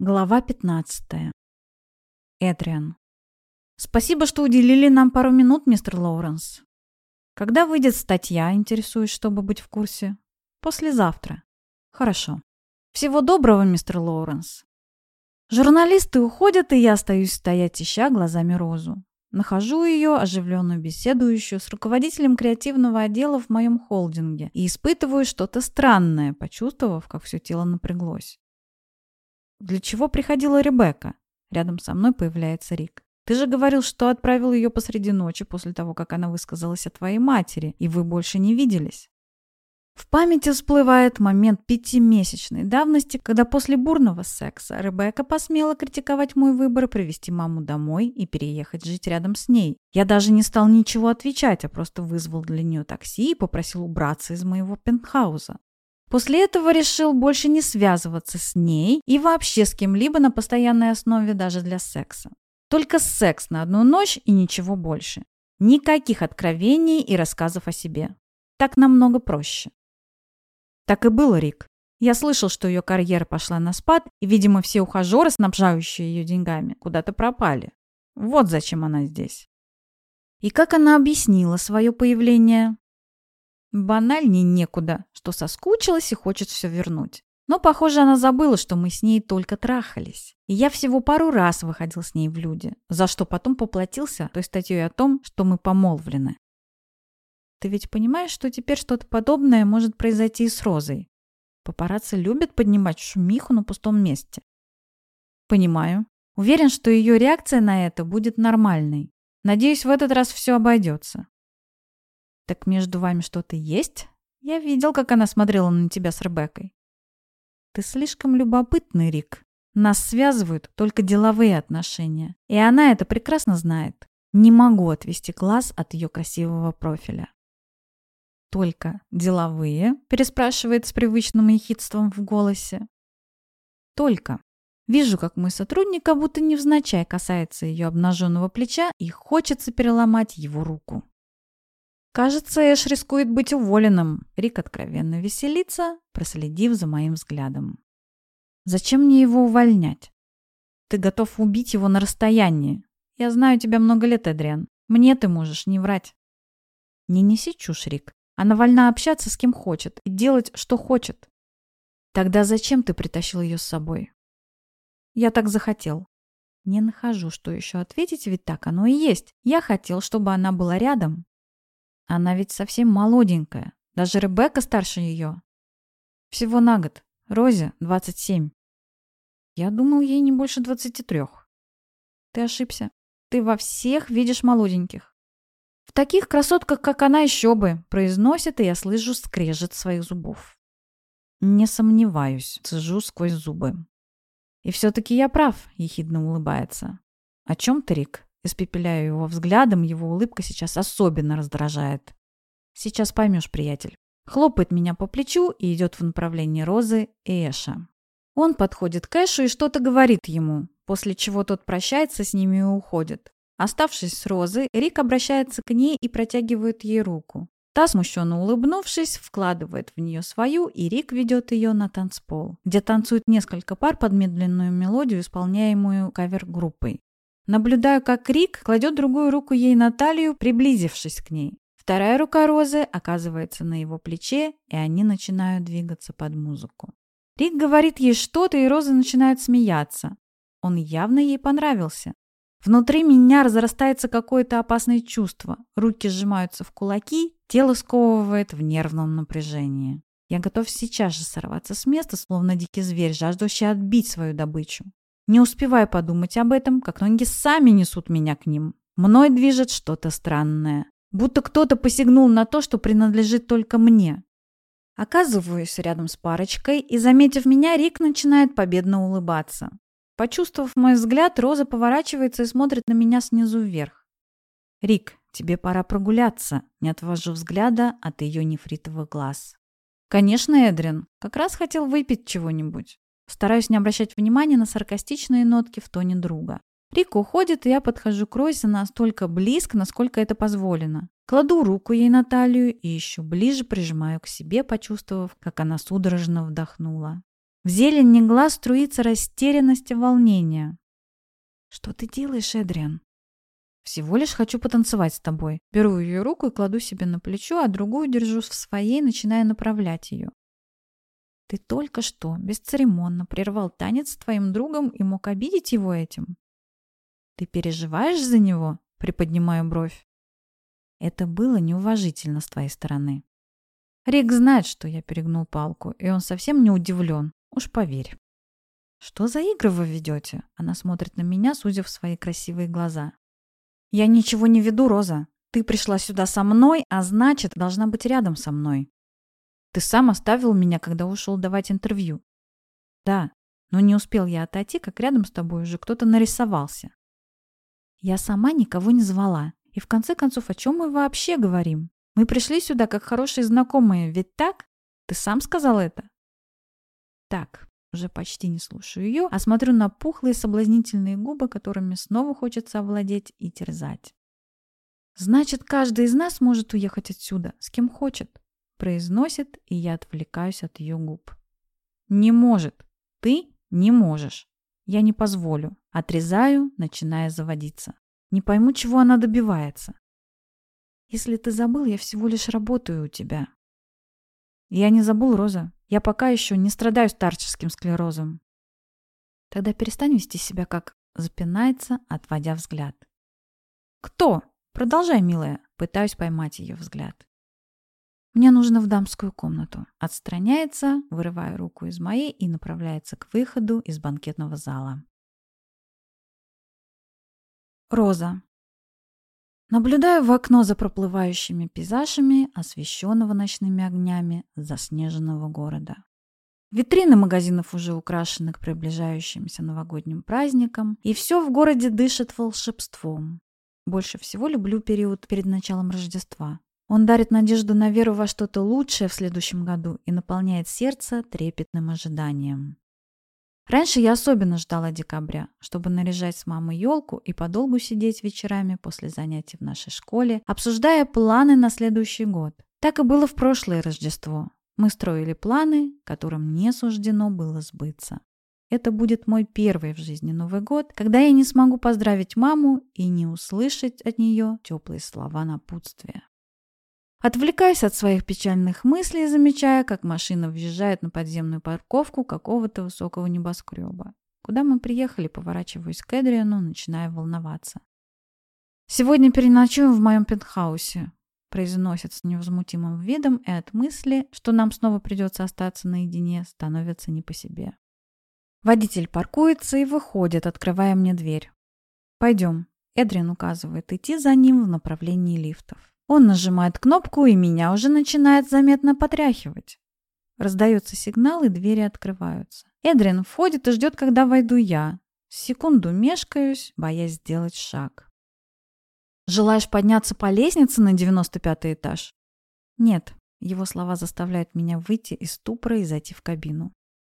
Глава 15. Эдриан. Спасибо, что уделили нам пару минут, мистер Лоуренс. Когда выйдет статья, интересуюсь, чтобы быть в курсе? Послезавтра. Хорошо. Всего доброго, мистер Лоуренс. Журналисты уходят, и я остаюсь стоять, ища глазами Розу. Нахожу ее, оживленную беседующую, с руководителем креативного отдела в моем холдинге и испытываю что-то странное, почувствовав, как все тело напряглось. Для чего приходила Ребекка? Рядом со мной появляется Рик. Ты же говорил, что отправил ее посреди ночи после того, как она высказалась о твоей матери, и вы больше не виделись. В памяти всплывает момент пятимесячной давности, когда после бурного секса Ребекка посмела критиковать мой выбор привести маму домой и переехать жить рядом с ней. Я даже не стал ничего отвечать, а просто вызвал для нее такси и попросил убраться из моего пентхауза. После этого решил больше не связываться с ней и вообще с кем-либо на постоянной основе даже для секса. Только секс на одну ночь и ничего больше. Никаких откровений и рассказов о себе. Так намного проще. Так и было, Рик. Я слышал, что ее карьера пошла на спад, и, видимо, все ухажеры, снабжающие ее деньгами, куда-то пропали. Вот зачем она здесь. И как она объяснила свое появление? Банальней некуда, что соскучилась и хочет все вернуть. Но, похоже, она забыла, что мы с ней только трахались. И я всего пару раз выходил с ней в люди, за что потом поплатился той статьей о том, что мы помолвлены. Ты ведь понимаешь, что теперь что-то подобное может произойти и с Розой? Папарацци любят поднимать шумиху на пустом месте. Понимаю. Уверен, что ее реакция на это будет нормальной. Надеюсь, в этот раз все обойдется. «Так между вами что-то есть? Я видел, как она смотрела на тебя с Ребеккой». «Ты слишком любопытный, Рик. Нас связывают только деловые отношения, и она это прекрасно знает. Не могу отвести глаз от ее красивого профиля». «Только деловые?» – переспрашивает с привычным ехидством в голосе. «Только. Вижу, как мой сотрудник как будто невзначай касается ее обнаженного плеча и хочется переломать его руку. Кажется, Эш рискует быть уволенным. Рик откровенно веселится, проследив за моим взглядом. Зачем мне его увольнять? Ты готов убить его на расстоянии. Я знаю тебя много лет, Эдриан. Мне ты можешь не врать. Не неси чушь, Рик. Она вольна общаться с кем хочет и делать, что хочет. Тогда зачем ты притащил ее с собой? Я так захотел. Не нахожу, что еще ответить, ведь так оно и есть. Я хотел, чтобы она была рядом, она ведь совсем молоденькая. Даже Ребекка старше ее. Всего на год. Розе 27. Я думал, ей не больше 23. Ты ошибся. Ты во всех видишь молоденьких. В таких красотках, как она, еще бы, произносит, и я слышу скрежет своих зубов. Не сомневаюсь, цежу сквозь зубы. И все-таки я прав, ехидно улыбается. О чем ты, Рик? Испепеляю его взглядом, его улыбка сейчас особенно раздражает. Сейчас поймешь, приятель. Хлопает меня по плечу и идет в направлении Розы и Эша. Он подходит к Эшу и что-то говорит ему, после чего тот прощается с ними и уходит. Оставшись с Розой, Рик обращается к ней и протягивает ей руку. Та, смущенно улыбнувшись, вкладывает в нее свою, и Рик ведет ее на танцпол, где танцует несколько пар под медленную мелодию, исполняемую кавер-группой. Наблюдаю, как Рик кладет другую руку ей на талию, приблизившись к ней. Вторая рука Розы оказывается на его плече, и они начинают двигаться под музыку. Рик говорит ей что-то, и Роза начинает смеяться. Он явно ей понравился. Внутри меня разрастается какое-то опасное чувство. Руки сжимаются в кулаки, тело сковывает в нервном напряжении. Я готов сейчас же сорваться с места, словно дикий зверь, жаждущий отбить свою добычу. Не успеваю подумать об этом, как ноги сами несут меня к ним. Мной движет что-то странное. Будто кто-то посягнул на то, что принадлежит только мне. Оказываюсь рядом с парочкой, и, заметив меня, Рик начинает победно улыбаться. Почувствовав мой взгляд, Роза поворачивается и смотрит на меня снизу вверх. «Рик, тебе пора прогуляться», — не отвожу взгляда от ее нефритовых глаз. «Конечно, Эдрин, как раз хотел выпить чего-нибудь». Стараюсь не обращать внимания на саркастичные нотки в тоне друга. Рика уходит, и я подхожу к Розе настолько близко, насколько это позволено. Кладу руку ей на талию и еще ближе прижимаю к себе, почувствовав, как она судорожно вдохнула. В зелени глаз струится растерянность и волнение. «Что ты делаешь, Эдриан?» «Всего лишь хочу потанцевать с тобой». Беру ее руку и кладу себе на плечо, а другую держу в своей, начиная направлять ее. «Ты только что бесцеремонно прервал танец с твоим другом и мог обидеть его этим?» «Ты переживаешь за него?» — приподнимаю бровь. «Это было неуважительно с твоей стороны». Рик знает, что я перегнул палку, и он совсем не удивлен, уж поверь. «Что за игры вы ведете?» Она смотрит на меня, сузив свои красивые глаза. «Я ничего не веду, Роза. Ты пришла сюда со мной, а значит, должна быть рядом со мной. Ты сам оставил меня, когда ушел давать интервью. Да, но не успел я отойти, как рядом с тобой уже кто-то нарисовался. Я сама никого не звала. И в конце концов, о чем мы вообще говорим? Мы пришли сюда как хорошие знакомые, ведь так? Ты сам сказал это? Так, уже почти не слушаю ее, а смотрю на пухлые соблазнительные губы, которыми снова хочется овладеть и терзать. «Значит, каждый из нас может уехать отсюда, с кем хочет», произносит, и я отвлекаюсь от ее губ. «Не может. Ты не можешь. Я не позволю». Отрезаю, начиная заводиться. Не пойму, чего она добивается. «Если ты забыл, я всего лишь работаю у тебя». «Я не забыл, Роза. Я пока еще не страдаю старческим склерозом. Тогда перестань вести себя как запинается, отводя взгляд. Кто? Продолжай, милая. Пытаюсь поймать ее взгляд. Мне нужно в дамскую комнату. Отстраняется, вырывая руку из моей и направляется к выходу из банкетного зала. Роза. Наблюдаю в окно за проплывающими пейзажами, освещенного ночными огнями заснеженного города. Витрины магазинов уже украшены к приближающимся новогодним праздникам, и все в городе дышит волшебством. Больше всего люблю период перед началом Рождества. Он дарит надежду на веру во что-то лучшее в следующем году и наполняет сердце трепетным ожиданием. Раньше я особенно ждала декабря, чтобы наряжать с мамой елку и подолгу сидеть вечерами после занятий в нашей школе, обсуждая планы на следующий год. Так и было в прошлое Рождество. Мы строили планы, которым не суждено было сбыться. Это будет мой первый в жизни Новый год, когда я не смогу поздравить маму и не услышать от нее теплые слова напутствия. Отвлекаюсь от своих печальных мыслей, замечая, как машина въезжает на подземную парковку какого-то высокого небоскреба. Куда мы приехали, поворачиваюсь к Эдриану, начиная волноваться. «Сегодня переночуем в моем пентхаусе», произносит с невозмутимым видом, и от мысли, что нам снова придется остаться наедине, становится не по себе. Водитель паркуется и выходит, открывая мне дверь. «Пойдем». Эдриан указывает идти за ним в направлении лифтов. Он нажимает кнопку, и меня уже начинает заметно потряхивать. Раздается сигнал, и двери открываются. Эдрин входит и ждет, когда войду я. Секунду мешкаюсь, боясь сделать шаг. «Желаешь подняться по лестнице на 95 этаж?» «Нет». Его слова заставляют меня выйти из ступора и зайти в кабину.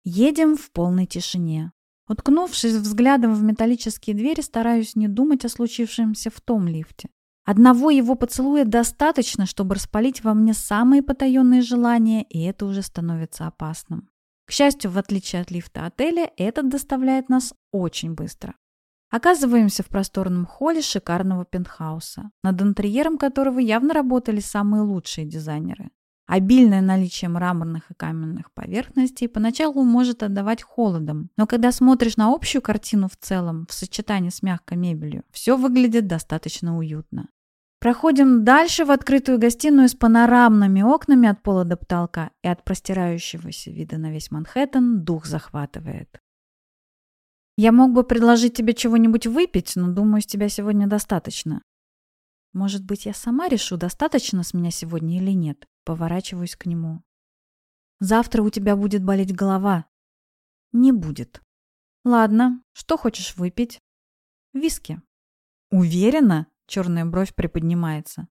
Едем в полной тишине. Уткнувшись взглядом в металлические двери, стараюсь не думать о случившемся в том лифте. Одного его поцелуя достаточно, чтобы распалить во мне самые потаенные желания, и это уже становится опасным. К счастью, в отличие от лифта отеля, этот доставляет нас очень быстро. Оказываемся в просторном холле шикарного пентхауса, над интерьером которого явно работали самые лучшие дизайнеры. Обильное наличие мраморных и каменных поверхностей поначалу может отдавать холодом, но когда смотришь на общую картину в целом, в сочетании с мягкой мебелью, все выглядит достаточно уютно. Проходим дальше в открытую гостиную с панорамными окнами от пола до потолка, и от простирающегося вида на весь Манхэттен дух захватывает. Я мог бы предложить тебе чего-нибудь выпить, но думаю, с тебя сегодня достаточно. Может быть, я сама решу, достаточно с меня сегодня или нет. Поворачиваюсь к нему. Завтра у тебя будет болеть голова. Не будет. Ладно, что хочешь выпить? Виски. Уверена? Черная бровь приподнимается.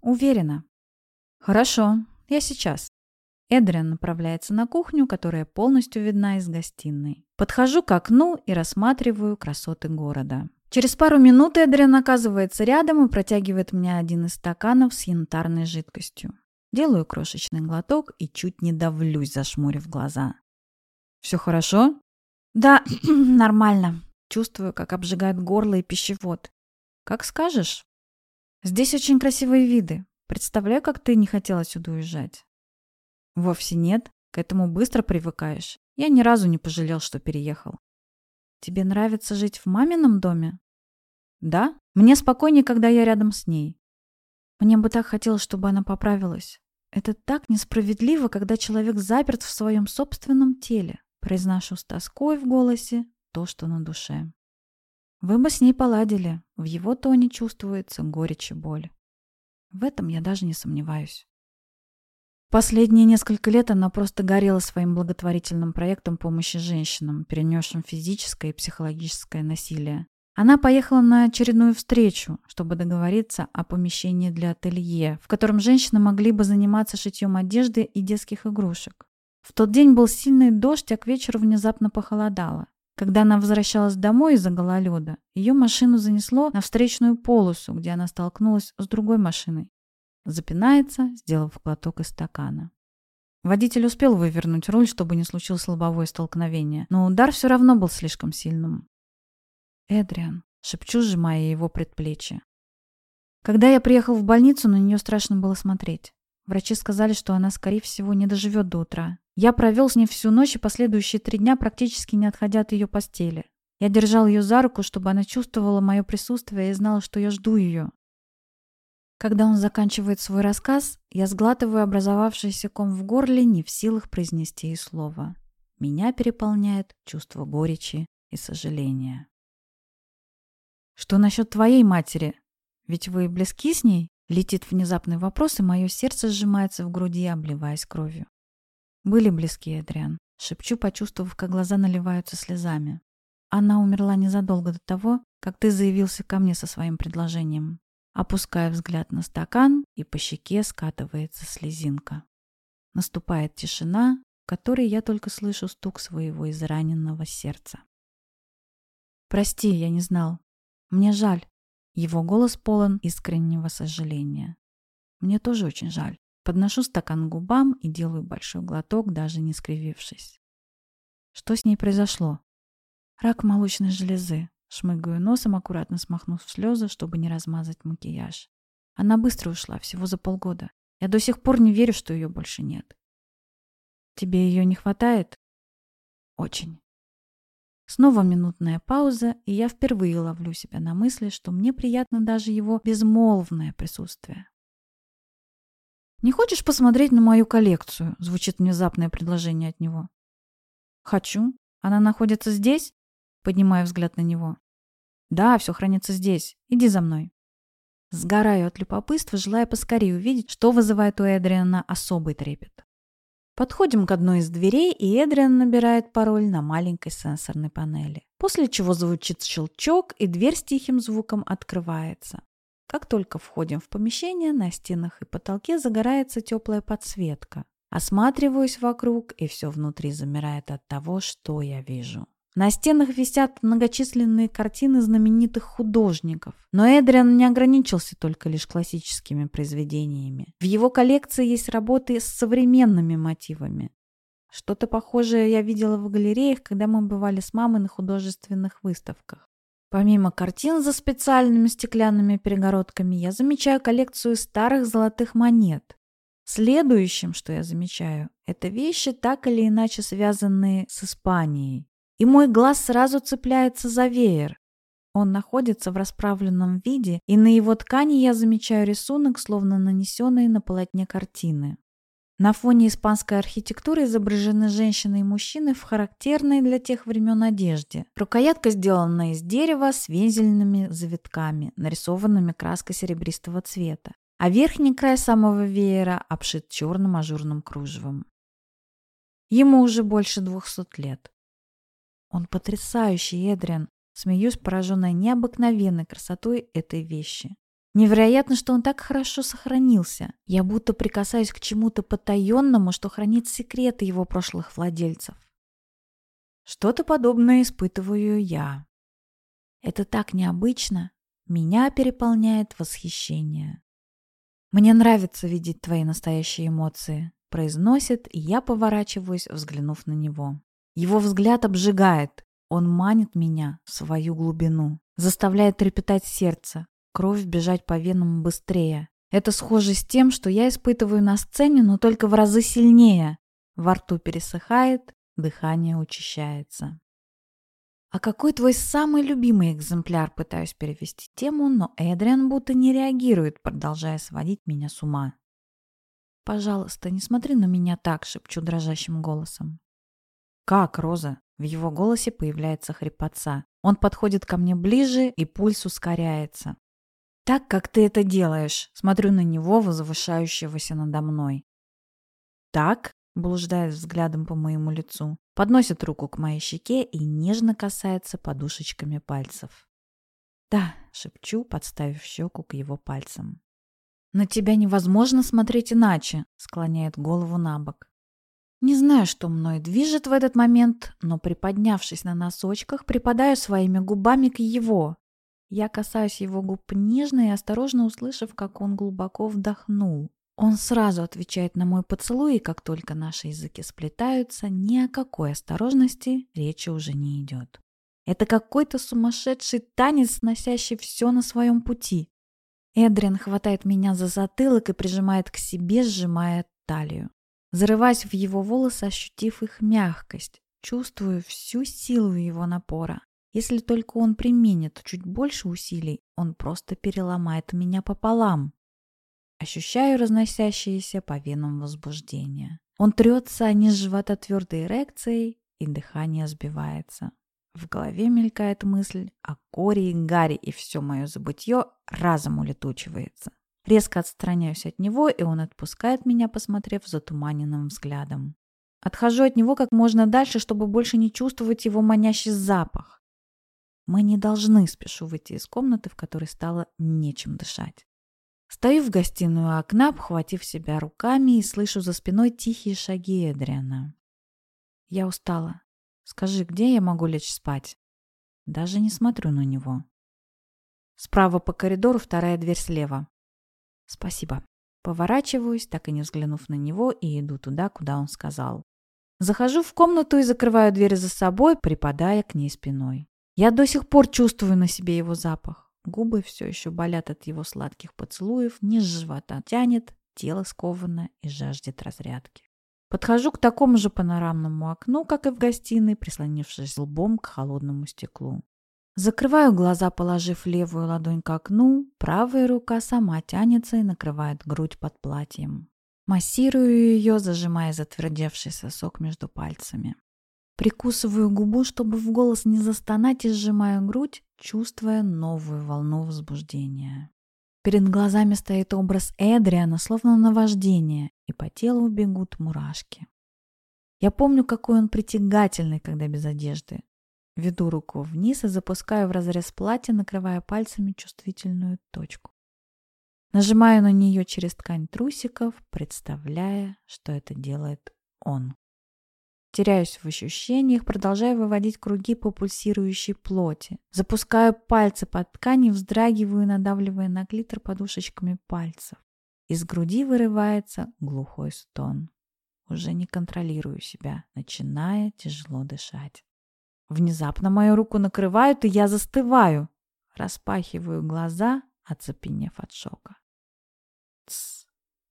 Уверена. Хорошо, я сейчас. Эдриан направляется на кухню, которая полностью видна из гостиной. Подхожу к окну и рассматриваю красоты города. Через пару минут Эдриан оказывается рядом и протягивает мне один из стаканов с янтарной жидкостью. Делаю крошечный глоток и чуть не давлюсь, зашмурив глаза. Все хорошо? Да, нормально. Чувствую, как обжигает горло и пищевод. Как скажешь. Здесь очень красивые виды. Представляю, как ты не хотела сюда уезжать. Вовсе нет. К этому быстро привыкаешь. Я ни разу не пожалел, что переехал. Тебе нравится жить в мамином доме? Да. Мне спокойнее, когда я рядом с ней. Мне бы так хотелось, чтобы она поправилась. Это так несправедливо, когда человек заперт в своем собственном теле. Произношу с тоской в голосе то, что на душе. Вы бы с ней поладили. В его тоне чувствуется горечь и боль. В этом я даже не сомневаюсь. Последние несколько лет она просто горела своим благотворительным проектом помощи женщинам, перенесшим физическое и психологическое насилие. Она поехала на очередную встречу, чтобы договориться о помещении для ателье, в котором женщины могли бы заниматься шитьем одежды и детских игрушек. В тот день был сильный дождь, а к вечеру внезапно похолодало. Когда она возвращалась домой из-за гололеда, ее машину занесло на встречную полосу, где она столкнулась с другой машиной. Запинается, сделав глоток из стакана. Водитель успел вывернуть руль, чтобы не случилось лобовое столкновение, но удар все равно был слишком сильным. «Эдриан», — шепчу, сжимая его предплечье. Когда я приехал в больницу, на нее страшно было смотреть. Врачи сказали, что она, скорее всего, не доживет до утра. Я провел с ней всю ночь и последующие три дня, практически не отходя от ее постели. Я держал ее за руку, чтобы она чувствовала мое присутствие и знала, что я жду ее. Когда он заканчивает свой рассказ, я сглатываю образовавшийся ком в горле, не в силах произнести и слова. Меня переполняет чувство горечи и сожаления. «Что насчет твоей матери? Ведь вы близки с ней?» Летит внезапный вопрос, и мое сердце сжимается в груди, обливаясь кровью. Были близки, Эдриан. Шепчу, почувствовав, как глаза наливаются слезами. Она умерла незадолго до того, как ты заявился ко мне со своим предложением. Опуская взгляд на стакан, и по щеке скатывается слезинка. Наступает тишина, в которой я только слышу стук своего израненного сердца. «Прости, я не знал. Мне жаль». Его голос полон искреннего сожаления. «Мне тоже очень жаль. Подношу стакан к губам и делаю большой глоток, даже не скривившись. Что с ней произошло? Рак молочной железы. Шмыгаю носом, аккуратно смахнув слезы, чтобы не размазать макияж. Она быстро ушла, всего за полгода. Я до сих пор не верю, что ее больше нет. Тебе ее не хватает? Очень. Снова минутная пауза, и я впервые ловлю себя на мысли, что мне приятно даже его безмолвное присутствие. «Не хочешь посмотреть на мою коллекцию?» — звучит внезапное предложение от него. «Хочу. Она находится здесь?» — поднимаю взгляд на него. «Да, все хранится здесь. Иди за мной». Сгораю от любопытства, желая поскорее увидеть, что вызывает у Эдриана особый трепет. Подходим к одной из дверей, и Эдриан набирает пароль на маленькой сенсорной панели. После чего звучит щелчок, и дверь с тихим звуком открывается. Как только входим в помещение, на стенах и потолке загорается теплая подсветка. Осматриваюсь вокруг, и все внутри замирает от того, что я вижу. На стенах висят многочисленные картины знаменитых художников. Но Эдриан не ограничился только лишь классическими произведениями. В его коллекции есть работы с современными мотивами. Что-то похожее я видела в галереях, когда мы бывали с мамой на художественных выставках. Помимо картин за специальными стеклянными перегородками, я замечаю коллекцию старых золотых монет. Следующим, что я замечаю, это вещи, так или иначе связанные с Испанией. И мой глаз сразу цепляется за веер. Он находится в расправленном виде, и на его ткани я замечаю рисунок, словно нанесенный на полотне картины. На фоне испанской архитектуры изображены женщины и мужчины в характерной для тех времен одежде. Рукоятка сделана из дерева с вензельными завитками, нарисованными краской серебристого цвета, а верхний край самого веера обшит черным ажурным кружевом. Ему уже больше двухсот лет. Он потрясающий, Эдриан. Смеюсь, пораженная необыкновенной красотой этой вещи. Невероятно, что он так хорошо сохранился. Я будто прикасаюсь к чему-то потаенному, что хранит секреты его прошлых владельцев. Что-то подобное испытываю я. Это так необычно. Меня переполняет восхищение. Мне нравится видеть твои настоящие эмоции, произносит, и я поворачиваюсь, взглянув на него. Его взгляд обжигает. Он манит меня в свою глубину, заставляет трепетать сердце, кровь бежать по венам быстрее. Это схоже с тем, что я испытываю на сцене, но только в разы сильнее. Во рту пересыхает, дыхание учащается. «А какой твой самый любимый экземпляр?» Пытаюсь перевести тему, но Эдриан будто не реагирует, продолжая сводить меня с ума. «Пожалуйста, не смотри на меня так», — шепчу дрожащим голосом. «Как, Роза?» В его голосе появляется хрипотца. Он подходит ко мне ближе, и пульс ускоряется. «Так, как ты это делаешь?» Смотрю на него, возвышающегося надо мной. «Так?» — блуждает взглядом по моему лицу. Подносит руку к моей щеке и нежно касается подушечками пальцев. «Да», — шепчу, подставив щеку к его пальцам. «На тебя невозможно смотреть иначе», — склоняет голову на бок. Не знаю, что мной движет в этот момент, но приподнявшись на носочках, припадаю своими губами к его. Я касаюсь его губ нежно и осторожно услышав, как он глубоко вдохнул. Он сразу отвечает на мой поцелуй, и как только наши языки сплетаются, ни о какой осторожности речи уже не идет. Это какой-то сумасшедший танец, сносящий все на своем пути. Эдриан хватает меня за затылок и прижимает к себе, сжимая талию. Зарываясь в его волосы, ощутив их мягкость, чувствую всю силу его напора. Если только он применит чуть больше усилий, он просто переломает меня пополам. Ощущаю разносящиеся по венам возбуждения. Он трется низ живота твердой эрекцией, и дыхание сбивается. В голове мелькает мысль о Коре и Гарри, и все мое забытье разом улетучивается. Резко отстраняюсь от него, и он отпускает меня, посмотрев затуманенным взглядом. Отхожу от него как можно дальше, чтобы больше не чувствовать его манящий запах. Мы не должны, спешу выйти из комнаты, в которой стало нечем дышать. Стою в гостиную окна, обхватив себя руками и слышу за спиной тихие шаги Эдриана. Я устала. Скажи, где я могу лечь спать? Даже не смотрю на него. Справа по коридору вторая дверь слева. Спасибо. Поворачиваюсь, так и не взглянув на него, и иду туда, куда он сказал. Захожу в комнату и закрываю дверь за собой, припадая к ней спиной. Я до сих пор чувствую на себе его запах. Губы все еще болят от его сладких поцелуев, низ живота тянет, тело сковано и жаждет разрядки. Подхожу к такому же панорамному окну, как и в гостиной, прислонившись лбом к холодному стеклу. Закрываю глаза, положив левую ладонь к окну, правая рука сама тянется и накрывает грудь под платьем. Массирую ее, зажимая затвердевший сосок между пальцами. Прикусываю губу, чтобы в голос не застонать и сжимаю грудь, чувствуя новую волну возбуждения. Перед глазами стоит образ Эдриана, словно наваждение, и по телу бегут мурашки. Я помню, какой он притягательный, когда без одежды. Веду руку вниз и запускаю в разрез платья, накрывая пальцами чувствительную точку. Нажимаю на нее через ткань трусиков, представляя, что это делает он. Теряюсь в ощущениях, продолжаю выводить круги по пульсирующей плоти. Запускаю пальцы под ткань и вздрагиваю, надавливая на клитор подушечками пальцев. Из груди вырывается глухой стон. Уже не контролирую себя, начиная тяжело дышать. Внезапно мою руку накрывают, и я застываю. Распахиваю глаза, оцепенев от шока. «Тсс,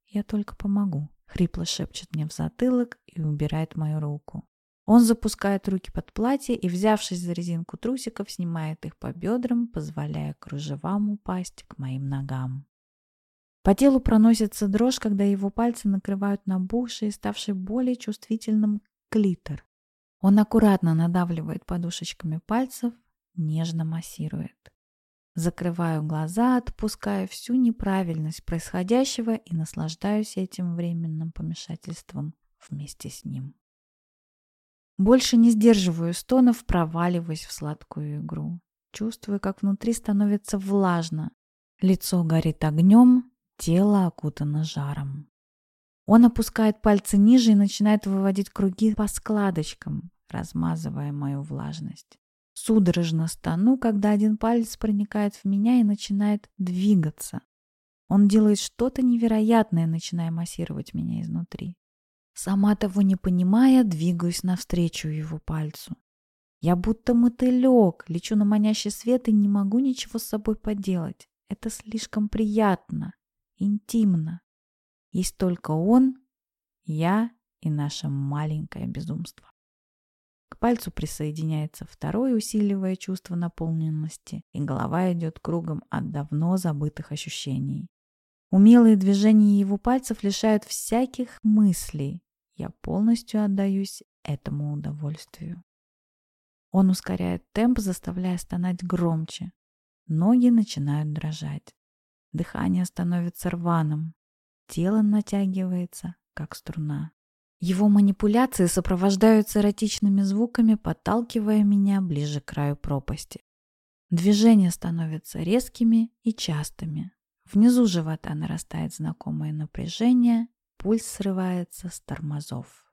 я только помогу», — хрипло шепчет мне в затылок и убирает мою руку. Он запускает руки под платье и, взявшись за резинку трусиков, снимает их по бедрам, позволяя кружевам упасть к моим ногам. По телу проносится дрожь, когда его пальцы накрывают набухший и ставший более чувствительным клитор. Он аккуратно надавливает подушечками пальцев, нежно массирует. Закрываю глаза, отпуская всю неправильность происходящего и наслаждаюсь этим временным помешательством вместе с ним. Больше не сдерживаю стонов, проваливаясь в сладкую игру. Чувствую, как внутри становится влажно. Лицо горит огнем, тело окутано жаром. Он опускает пальцы ниже и начинает выводить круги по складочкам, размазывая мою влажность. Судорожно стану, когда один палец проникает в меня и начинает двигаться. Он делает что-то невероятное, начиная массировать меня изнутри. Сама того не понимая, двигаюсь навстречу его пальцу. Я будто мотылек, лечу на манящий свет и не могу ничего с собой поделать. Это слишком приятно, интимно. Есть только он, я и наше маленькое безумство. К пальцу присоединяется второй, усиливая чувство наполненности, и голова идет кругом от давно забытых ощущений. Умелые движения его пальцев лишают всяких мыслей. Я полностью отдаюсь этому удовольствию. Он ускоряет темп, заставляя стонать громче. Ноги начинают дрожать. Дыхание становится рваным. Тело натягивается, как струна. Его манипуляции сопровождаются эротичными звуками, подталкивая меня ближе к краю пропасти. Движения становятся резкими и частыми. Внизу живота нарастает знакомое напряжение, пульс срывается с тормозов.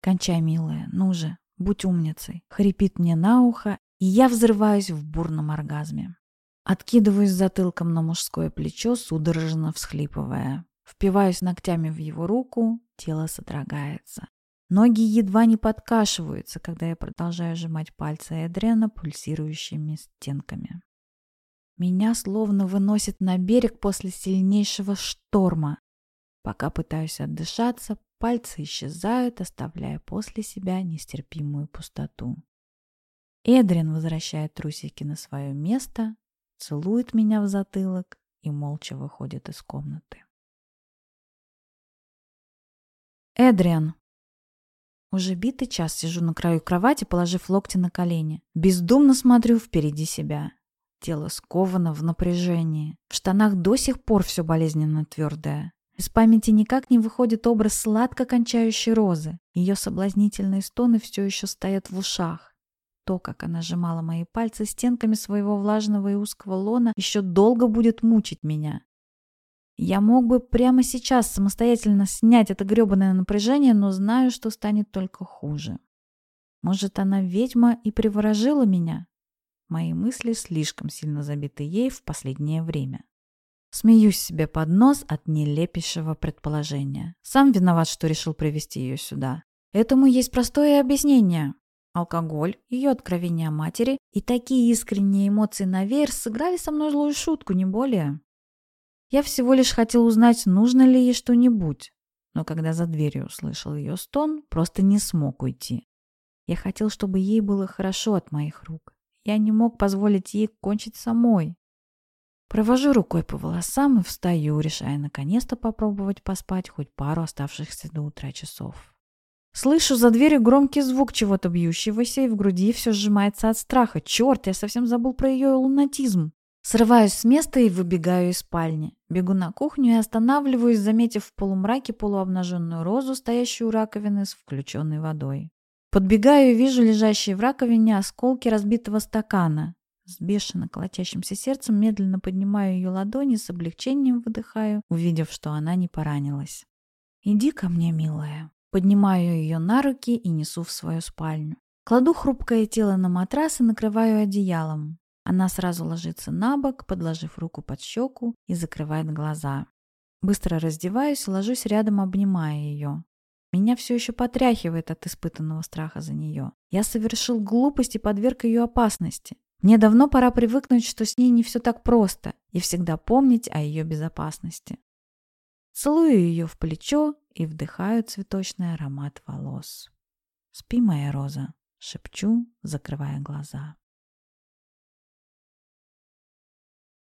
«Кончай, милая, ну же, будь умницей!» — хрипит мне на ухо, и я взрываюсь в бурном оргазме. Откидываюсь затылком на мужское плечо, судорожно всхлипывая. Впиваюсь ногтями в его руку, тело содрогается. Ноги едва не подкашиваются, когда я продолжаю сжимать пальцы Эдриана пульсирующими стенками. Меня словно выносит на берег после сильнейшего шторма. Пока пытаюсь отдышаться, пальцы исчезают, оставляя после себя нестерпимую пустоту. Эдрин возвращает трусики на свое место, целует меня в затылок и молча выходит из комнаты. Эдриан. Уже битый час сижу на краю кровати, положив локти на колени. Бездумно смотрю впереди себя. Тело сковано в напряжении. В штанах до сих пор все болезненно твердое. Из памяти никак не выходит образ сладко кончающей розы. Ее соблазнительные стоны все еще стоят в ушах. То, как она сжимала мои пальцы стенками своего влажного и узкого лона, еще долго будет мучить меня. Я мог бы прямо сейчас самостоятельно снять это гребаное напряжение, но знаю, что станет только хуже. Может, она ведьма и приворожила меня? Мои мысли слишком сильно забиты ей в последнее время. Смеюсь себе под нос от нелепейшего предположения. Сам виноват, что решил привести ее сюда. Этому есть простое объяснение. Алкоголь, ее откровения матери и такие искренние эмоции на веер сыграли со мной злую шутку, не более. Я всего лишь хотел узнать, нужно ли ей что-нибудь, но когда за дверью услышал ее стон, просто не смог уйти. Я хотел, чтобы ей было хорошо от моих рук. Я не мог позволить ей кончить самой. Провожу рукой по волосам и встаю, решая наконец-то попробовать поспать хоть пару оставшихся до утра часов. Слышу за дверью громкий звук чего-то бьющегося, и в груди все сжимается от страха. Черт, я совсем забыл про ее лунатизм. Срываюсь с места и выбегаю из спальни. Бегу на кухню и останавливаюсь, заметив в полумраке полуобнаженную розу, стоящую у раковины с включенной водой. Подбегаю и вижу лежащие в раковине осколки разбитого стакана. С бешено колотящимся сердцем медленно поднимаю ее ладони, с облегчением выдыхаю, увидев, что она не поранилась. «Иди ко мне, милая». Поднимаю ее на руки и несу в свою спальню. Кладу хрупкое тело на матрас и накрываю одеялом. Она сразу ложится на бок, подложив руку под щеку и закрывает глаза. Быстро раздеваюсь ложусь рядом, обнимая ее. Меня все еще потряхивает от испытанного страха за нее. Я совершил глупость и подверг ее опасности. Мне давно пора привыкнуть, что с ней не все так просто, и всегда помнить о ее безопасности. Целую ее в плечо и вдыхаю цветочный аромат волос. «Спи, моя роза», — шепчу, закрывая глаза.